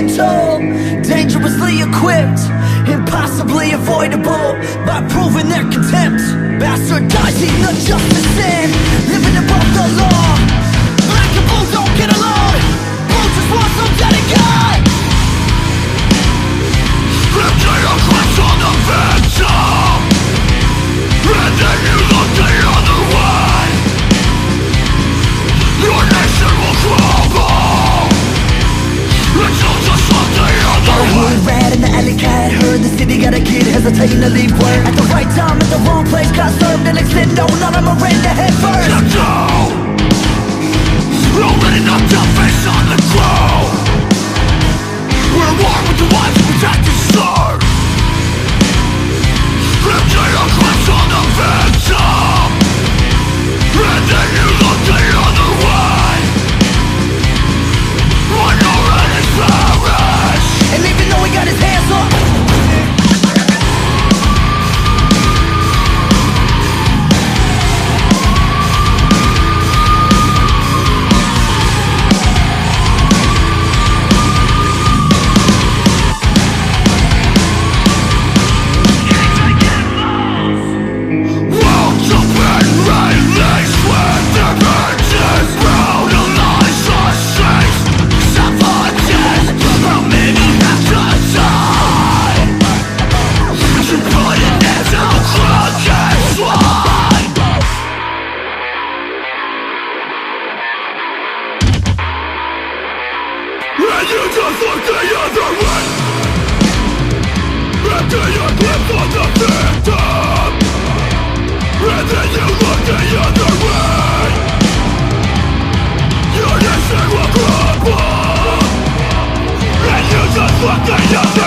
mental Dangerously equipped Impossibly avoidable By proving their contempt. Bastardizing the justice in. In the alley cat Heard the city got a kid hesitating to leave word At the right time, at the wrong place Got served and of them are in the head first you just look the other way After your grip on the victim and then you look the other way Your nation will crumble And you just look the other way